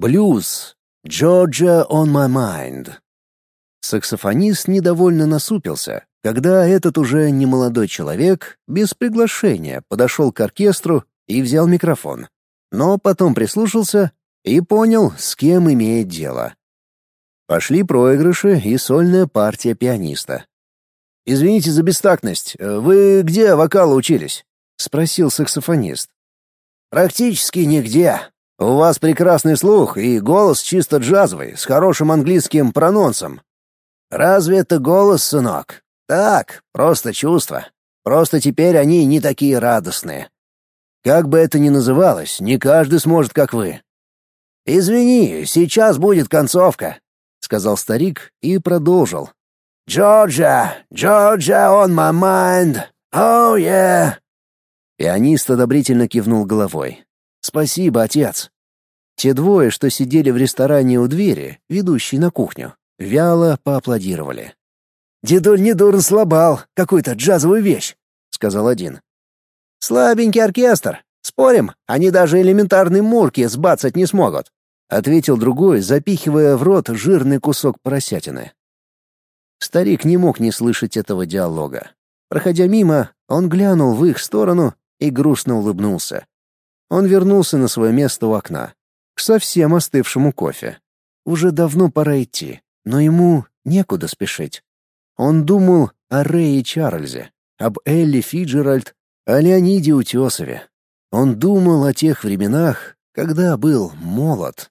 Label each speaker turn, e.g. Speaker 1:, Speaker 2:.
Speaker 1: Блюз. Georgia on my mind. Саксофонист недовольно насупился, когда этот уже немолодой человек без приглашения подошел к оркестру и взял микрофон. Но потом прислушался и понял, с кем имеет дело. Пошли проигрыши и сольная партия пианиста. «Извините за бестактность, вы где вокала учились?» — спросил саксофонист. «Практически нигде. У вас прекрасный слух и голос чисто джазовый, с хорошим английским прононсом. Разве это голос, сынок? Так, просто чувства. Просто теперь они не такие радостные. Как бы это ни называлось, не каждый сможет, как вы. Извини, сейчас будет концовка, сказал старик и продолжил. Джорджа, Джорджа on my mind. Oh yeah. Пианист одобрительно кивнул головой. Спасибо, отец. Те двое, что сидели в ресторане у двери, ведущей на кухню, вяло поаплодировали. «Дедуль недурно слабал, какую-то джазовую вещь», — сказал один. «Слабенький оркестр. Спорим, они даже элементарные мурки сбацать не смогут», — ответил другой, запихивая в рот жирный кусок поросятины. Старик не мог не слышать этого диалога. Проходя мимо, он глянул в их сторону и грустно улыбнулся. Он вернулся на свое место у окна, к совсем остывшему кофе. Уже давно пора идти, но ему некуда спешить. Он думал о Рэе Чарльзе, об Элли Фиджеральд, о Леониде Утесове. Он думал о тех временах, когда был молод.